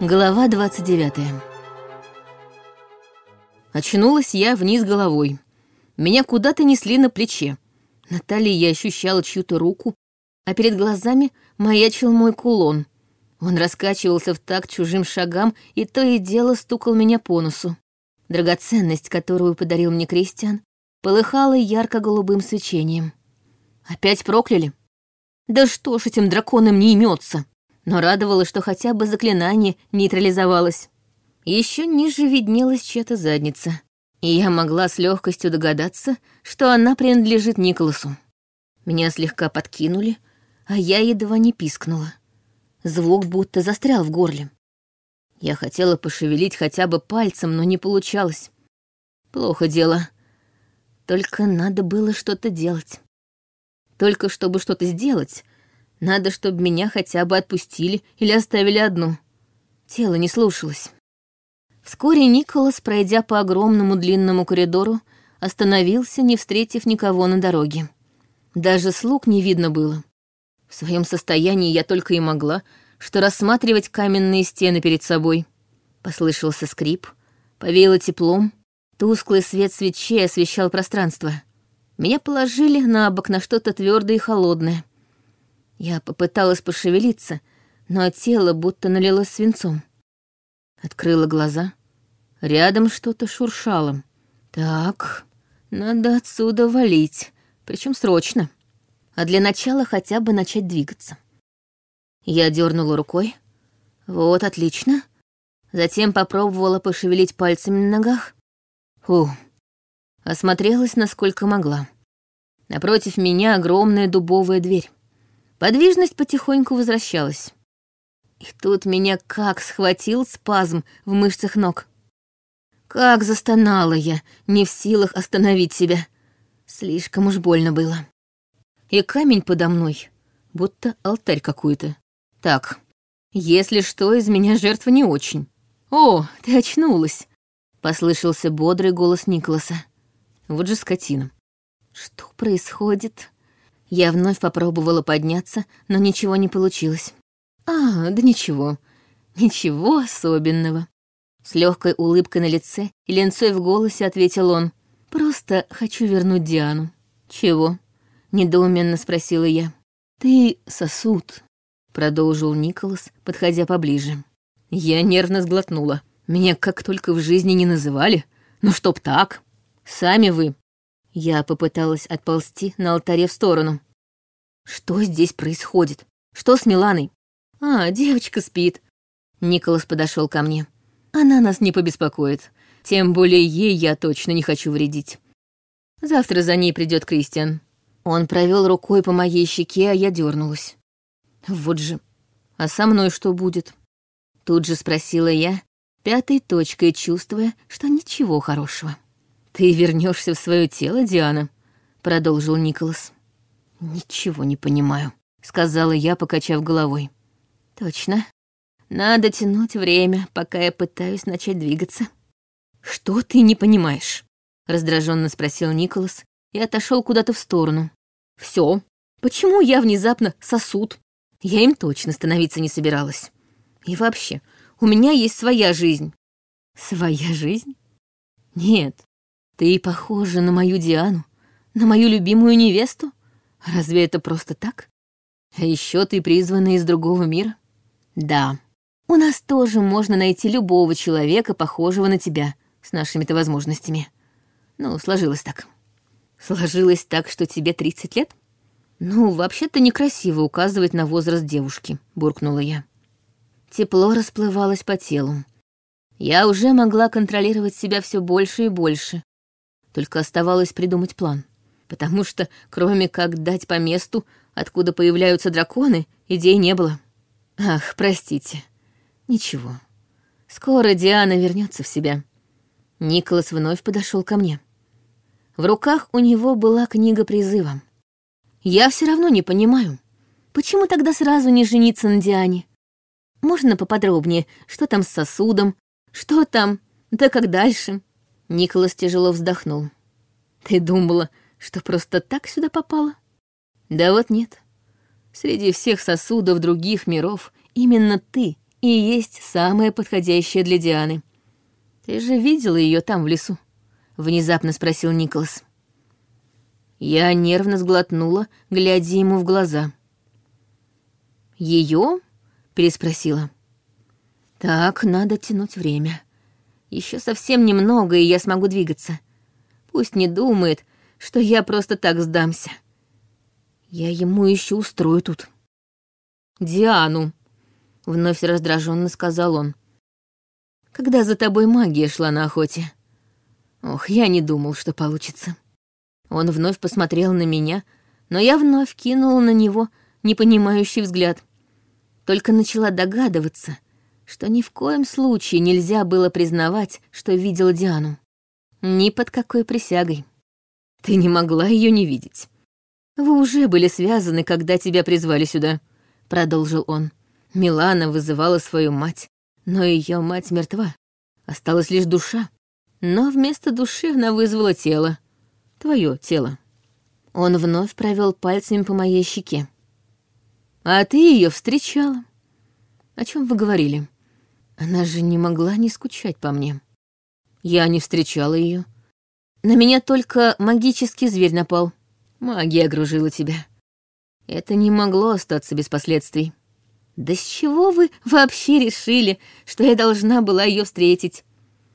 Глава 29 Очнулась я вниз головой. Меня куда-то несли на плече. На талии я ощущала чью-то руку, а перед глазами маячил мой кулон. Он раскачивался в такт чужим шагам и то и дело стукал меня по носу. Драгоценность, которую подарил мне Кристиан, полыхала ярко-голубым свечением. Опять прокляли? Да что ж этим драконам не имется? Но радовало, что хотя бы заклинание нейтрализовалось. Еще ниже виднелась чья-то задница, и я могла с легкостью догадаться, что она принадлежит Николасу. Меня слегка подкинули, а я едва не пискнула. Звук будто застрял в горле. Я хотела пошевелить хотя бы пальцем, но не получалось. Плохо дело. Только надо было что-то делать. Только чтобы что-то сделать, надо, чтобы меня хотя бы отпустили или оставили одну. Тело не слушалось. Вскоре Николас, пройдя по огромному длинному коридору, остановился, не встретив никого на дороге. Даже слуг не видно было. В своем состоянии я только и могла, что рассматривать каменные стены перед собой. Послышался скрип, повеяло теплом, тусклый свет свечей освещал пространство. Меня положили на бок на что-то твердое и холодное. Я попыталась пошевелиться, но тело будто налилось свинцом. Открыла глаза. Рядом что-то шуршало. Так, надо отсюда валить, причем срочно. А для начала хотя бы начать двигаться. Я дернула рукой. Вот, отлично. Затем попробовала пошевелить пальцами на ногах. Фу. Осмотрелась, насколько могла. Напротив меня огромная дубовая дверь. Подвижность потихоньку возвращалась. И тут меня как схватил спазм в мышцах ног. Как застонала я, не в силах остановить себя. Слишком уж больно было. И камень подо мной, будто алтарь какой-то. Так, если что, из меня жертва не очень. «О, ты очнулась!» — послышался бодрый голос Николаса. Вот же скотина. Что происходит? Я вновь попробовала подняться, но ничего не получилось. А, да ничего. Ничего особенного. С легкой улыбкой на лице и ленцой в голосе ответил он. Просто хочу вернуть Диану. Чего? Недоуменно спросила я. Ты сосуд, продолжил Николас, подходя поближе. Я нервно сглотнула. Меня как только в жизни не называли. Ну чтоб так. Сами вы я попыталась отползти на алтаре в сторону. Что здесь происходит? Что с Миланой? А, девочка спит. Николас подошел ко мне. Она нас не побеспокоит. Тем более ей я точно не хочу вредить. Завтра за ней придет Кристиан. Он провел рукой по моей щеке, а я дернулась. Вот же. А со мной что будет? Тут же спросила я, пятой точкой чувствуя, что ничего хорошего. «Ты вернешься в свое тело, Диана?» — продолжил Николас. «Ничего не понимаю», — сказала я, покачав головой. «Точно. Надо тянуть время, пока я пытаюсь начать двигаться». «Что ты не понимаешь?» — раздраженно спросил Николас и отошел куда-то в сторону. Все. Почему я внезапно сосуд? Я им точно становиться не собиралась. И вообще, у меня есть своя жизнь». «Своя жизнь?» «Нет, ты похожа на мою Диану, на мою любимую невесту. Разве это просто так? А еще ты призвана из другого мира? Да. У нас тоже можно найти любого человека, похожего на тебя, с нашими-то возможностями. Ну, сложилось так. Сложилось так, что тебе 30 лет? Ну, вообще-то некрасиво указывать на возраст девушки, буркнула я. Тепло расплывалось по телу. Я уже могла контролировать себя все больше и больше, только оставалось придумать план. Потому что, кроме как дать по месту, откуда появляются драконы, идей не было. Ах, простите. Ничего. Скоро Диана вернется в себя. Николас вновь подошел ко мне. В руках у него была книга призыва. Я все равно не понимаю, почему тогда сразу не жениться на Диане? Можно поподробнее, что там с сосудом, что там, да как дальше? Николас тяжело вздохнул. «Ты думала, что просто так сюда попала?» «Да вот нет. Среди всех сосудов других миров именно ты и есть самая подходящая для Дианы. Ты же видела ее там, в лесу? Внезапно спросил Николас. Я нервно сглотнула, глядя ему в глаза. Ее? переспросила. Так, надо тянуть время. Еще совсем немного, и я смогу двигаться. Пусть не думает, что я просто так сдамся. Я ему еще устрою тут. Диану, вновь раздраженно сказал он. Когда за тобой магия шла на охоте. Ох, я не думал, что получится. Он вновь посмотрел на меня, но я вновь кинула на него непонимающий взгляд. Только начала догадываться, что ни в коем случае нельзя было признавать, что видела Диану. Ни под какой присягой. Ты не могла ее не видеть. Вы уже были связаны, когда тебя призвали сюда, продолжил он. Милана вызывала свою мать, но ее мать мертва. Осталась лишь душа. Но вместо души она вызвала тело. Твое тело. Он вновь провел пальцами по моей щеке. А ты ее встречала. О чем вы говорили? Она же не могла не скучать по мне. Я не встречала ее. На меня только магический зверь напал. Магия окружила тебя. Это не могло остаться без последствий. Да с чего вы вообще решили, что я должна была ее встретить?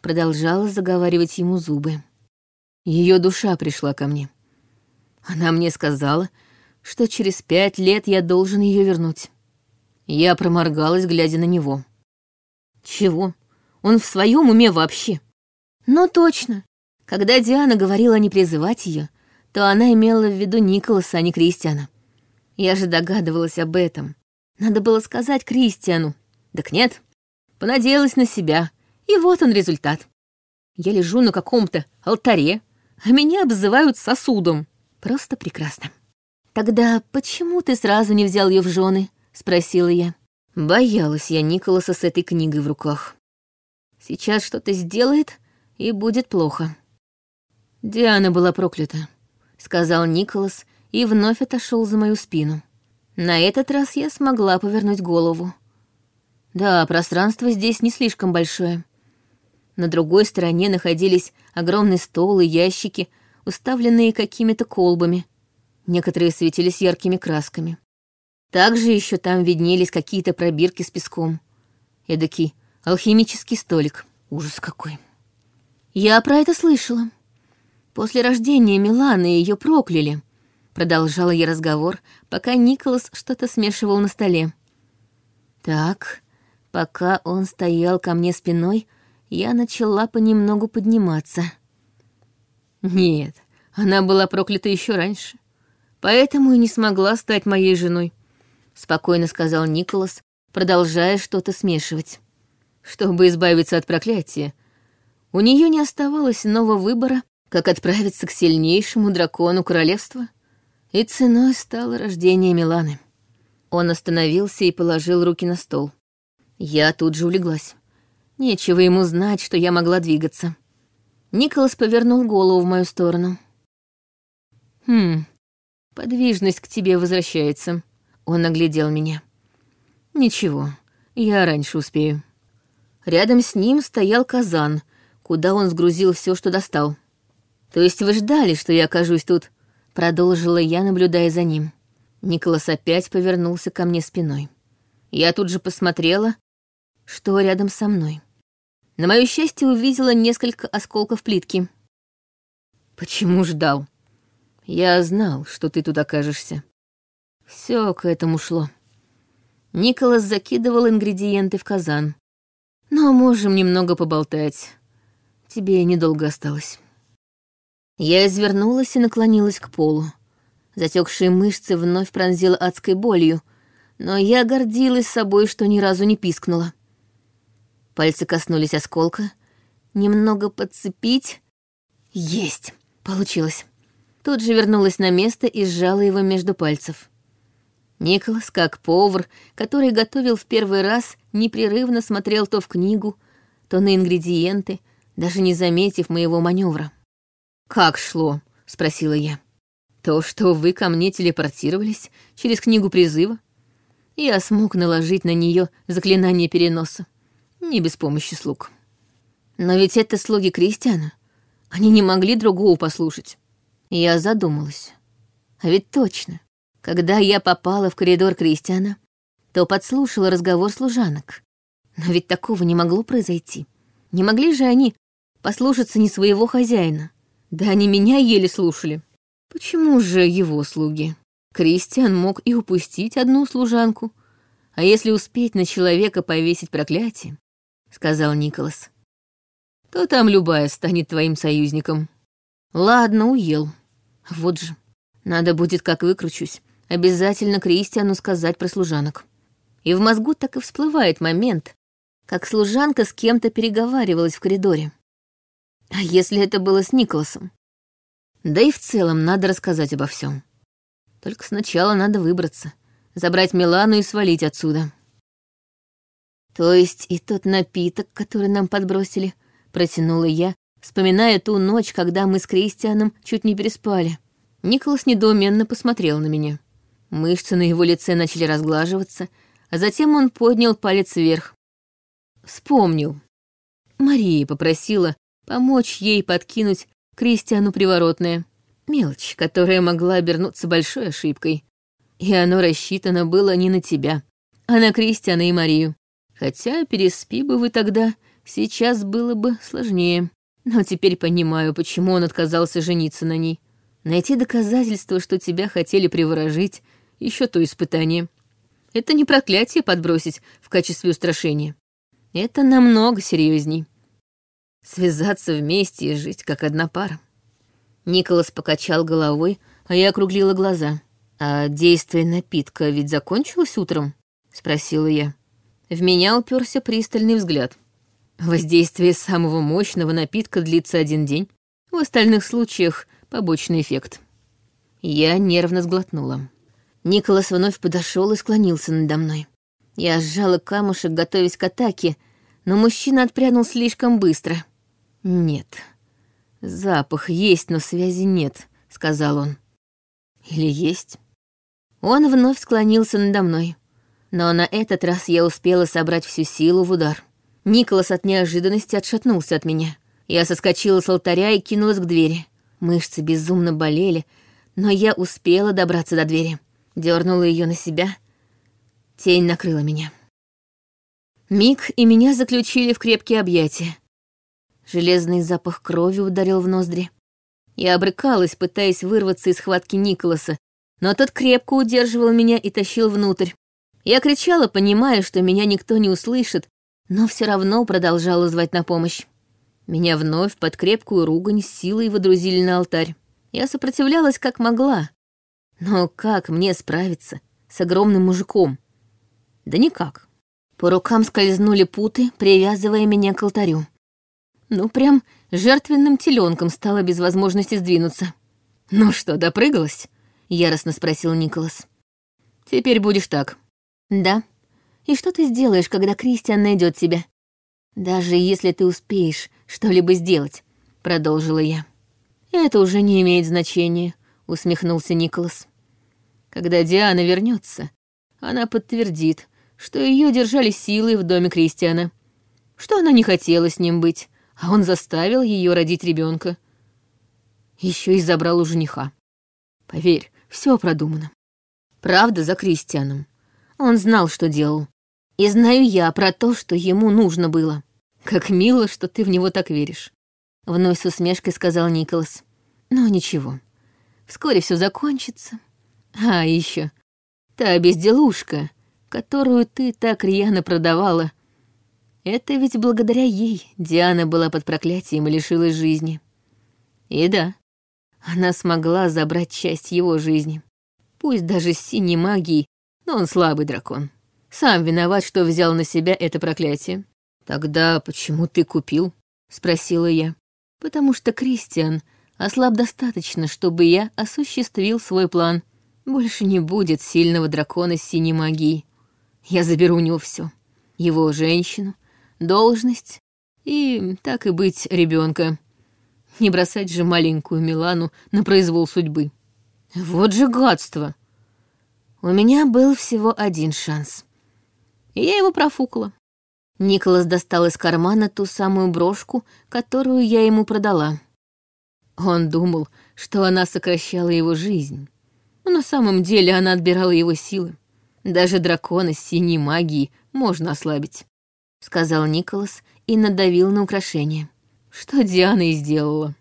Продолжала заговаривать ему зубы. Ее душа пришла ко мне. Она мне сказала, что через пять лет я должен ее вернуть. Я проморгалась, глядя на него. Чего? Он в своем уме вообще? Ну точно. Когда Диана говорила не призывать ее, то она имела в виду Николаса, а не Кристиана. Я же догадывалась об этом. Надо было сказать Кристиану. Так нет. Понадеялась на себя. И вот он результат. Я лежу на каком-то алтаре, а меня обзывают сосудом. Просто прекрасно. «Тогда почему ты сразу не взял ее в жены?» — спросила я. Боялась я Николаса с этой книгой в руках. Сейчас что-то сделает, и будет плохо. Диана была проклята, сказал Николас и вновь отошел за мою спину. На этот раз я смогла повернуть голову. Да, пространство здесь не слишком большое. На другой стороне находились огромный стол и ящики, уставленные какими-то колбами. Некоторые светились яркими красками. Также еще там виднелись какие-то пробирки с песком. Эдакий алхимический столик. Ужас какой. Я про это слышала. После рождения Миланы ее прокляли. Продолжала я разговор, пока Николас что-то смешивал на столе. Так, пока он стоял ко мне спиной, я начала понемногу подниматься. Нет, она была проклята еще раньше, поэтому и не смогла стать моей женой, спокойно сказал Николас, продолжая что-то смешивать. Чтобы избавиться от проклятия, у нее не оставалось иного выбора, как отправиться к сильнейшему дракону королевства, и ценой стало рождение Миланы. Он остановился и положил руки на стол. Я тут же улеглась. Нечего ему знать, что я могла двигаться. Николас повернул голову в мою сторону. «Хм, подвижность к тебе возвращается», — он оглядел меня. «Ничего, я раньше успею». Рядом с ним стоял казан, куда он сгрузил все, что достал. «То есть вы ждали, что я окажусь тут?» — продолжила я, наблюдая за ним. Николас опять повернулся ко мне спиной. Я тут же посмотрела, что рядом со мной. На мое счастье увидела несколько осколков плитки. «Почему ждал? Я знал, что ты тут окажешься. Все к этому шло». Николас закидывал ингредиенты в казан. «Но можем немного поболтать. Тебе недолго осталось». Я извернулась и наклонилась к полу. Затекшие мышцы вновь пронзила адской болью, но я гордилась собой, что ни разу не пискнула. Пальцы коснулись осколка. Немного подцепить. Есть! Получилось. Тут же вернулась на место и сжала его между пальцев. Николас, как повар, который готовил в первый раз, непрерывно смотрел то в книгу, то на ингредиенты, даже не заметив моего маневра. «Как шло?» — спросила я. «То, что вы ко мне телепортировались через книгу призыва? я смог наложить на нее заклинание переноса. Не без помощи слуг. Но ведь это слуги Кристиана. Они не могли другого послушать. Я задумалась. А ведь точно. Когда я попала в коридор Кристиана, то подслушала разговор служанок. Но ведь такого не могло произойти. Не могли же они послушаться не своего хозяина. Да они меня еле слушали. Почему же его слуги? Кристиан мог и упустить одну служанку. А если успеть на человека повесить проклятие, — сказал Николас, — то там любая станет твоим союзником. Ладно, уел. Вот же. Надо будет, как выкручусь, обязательно Кристиану сказать про служанок. И в мозгу так и всплывает момент, как служанка с кем-то переговаривалась в коридоре. А если это было с Николасом? Да и в целом надо рассказать обо всем. Только сначала надо выбраться, забрать Милану и свалить отсюда. То есть и тот напиток, который нам подбросили, протянула я, вспоминая ту ночь, когда мы с Кристианом чуть не переспали. Николас недоуменно посмотрел на меня. Мышцы на его лице начали разглаживаться, а затем он поднял палец вверх. Вспомнил. Мария попросила помочь ей подкинуть Кристиану приворотное. Мелочь, которая могла обернуться большой ошибкой. И оно рассчитано было не на тебя, а на Кристиана и Марию. Хотя переспи бы вы тогда, сейчас было бы сложнее. Но теперь понимаю, почему он отказался жениться на ней. Найти доказательства, что тебя хотели приворожить, еще то испытание. Это не проклятие подбросить в качестве устрашения. Это намного серьезней. Связаться вместе и жить как одна пара. Николас покачал головой, а я округлила глаза. «А действие напитка ведь закончилось утром?» — спросила я. В меня уперся пристальный взгляд. Воздействие самого мощного напитка длится один день. В остальных случаях побочный эффект. Я нервно сглотнула. Николас вновь подошел и склонился надо мной. Я сжала камушек, готовясь к атаке, но мужчина отпрянул слишком быстро. «Нет. Запах есть, но связи нет», — сказал он. «Или есть?» Он вновь склонился надо мной. Но на этот раз я успела собрать всю силу в удар. Николас от неожиданности отшатнулся от меня. Я соскочила с алтаря и кинулась к двери. Мышцы безумно болели, но я успела добраться до двери. Дернула ее на себя. Тень накрыла меня. Миг и меня заключили в крепкие объятия. Железный запах крови ударил в ноздри. Я обрыкалась, пытаясь вырваться из схватки Николаса, но тот крепко удерживал меня и тащил внутрь. Я кричала, понимая, что меня никто не услышит, но все равно продолжала звать на помощь. Меня вновь под крепкую ругань силой водрузили на алтарь. Я сопротивлялась как могла. Но как мне справиться с огромным мужиком? Да никак. По рукам скользнули путы, привязывая меня к алтарю. Ну, прям жертвенным теленком стало без возможности сдвинуться. «Ну что, допрыгалась?» — яростно спросил Николас. «Теперь будешь так». «Да. И что ты сделаешь, когда Кристиан найдет тебя?» «Даже если ты успеешь что-либо сделать», — продолжила я. «Это уже не имеет значения», — усмехнулся Николас. «Когда Диана вернется, она подтвердит, что ее держали силой в доме Кристиана, что она не хотела с ним быть, а он заставил ее родить ребенка. Еще и забрал у жениха. Поверь, все продумано. Правда за Кристианом. Он знал, что делал. И знаю я про то, что ему нужно было. Как мило, что ты в него так веришь. Вновь с усмешкой сказал Николас. Но ничего. Вскоре все закончится. А еще та безделушка, которую ты так рьяно продавала. Это ведь благодаря ей Диана была под проклятием и лишилась жизни. И да, она смогла забрать часть его жизни. Пусть даже с синей магией, но он слабый дракон. Сам виноват, что взял на себя это проклятие. Тогда почему ты купил? Спросила я. Потому что Кристиан ослаб достаточно, чтобы я осуществил свой план. Больше не будет сильного дракона с синей магией. Я заберу у него все. Его женщину, должность и, так и быть, ребенка. Не бросать же маленькую Милану на произвол судьбы. Вот же гадство! У меня был всего один шанс. И я его профукала. Николас достал из кармана ту самую брошку, которую я ему продала. Он думал, что она сокращала его жизнь. На самом деле она отбирала его силы. Даже дракона с синей магией можно ослабить, — сказал Николас и надавил на украшение. Что Диана и сделала.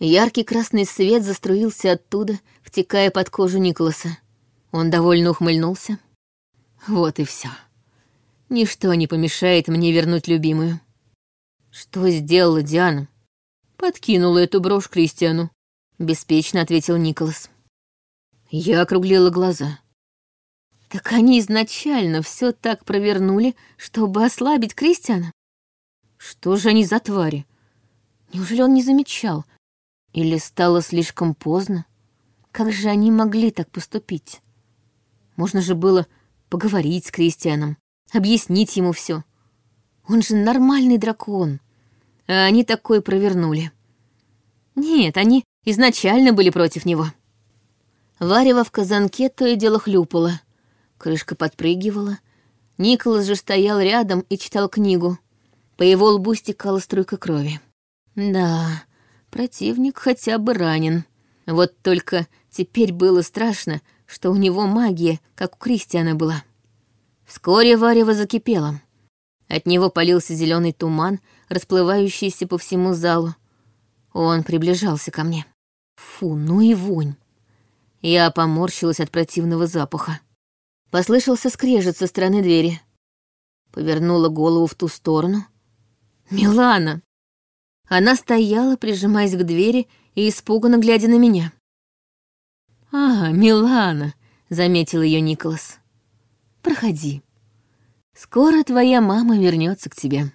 Яркий красный свет заструился оттуда, втекая под кожу Николаса. Он довольно ухмыльнулся. Вот и все. Ничто не помешает мне вернуть любимую. Что сделала Диана? Подкинула эту брошь Кристиану, беспечно ответил Николас. Я округлила глаза. Так они изначально все так провернули, чтобы ослабить Кристиана. Что же они за твари? Неужели он не замечал? Или стало слишком поздно? Как же они могли так поступить? Можно же было поговорить с Кристианом, объяснить ему все. Он же нормальный дракон. А они такое провернули. Нет, они изначально были против него. Варево в казанке то и дело хлюпало. Крышка подпрыгивала. Николас же стоял рядом и читал книгу. По его лбу стекала струйка крови. Да, противник хотя бы ранен. Вот только теперь было страшно, что у него магия, как у Кристиана была. Вскоре варево закипело. От него полился зеленый туман, расплывающийся по всему залу. Он приближался ко мне. Фу, ну и вонь. Я поморщилась от противного запаха. Послышался скрежет со стороны двери. Повернула голову в ту сторону. «Милана!» Она стояла, прижимаясь к двери и испуганно глядя на меня. «А, Милана!» — заметил ее Николас. «Проходи. Скоро твоя мама вернется к тебе».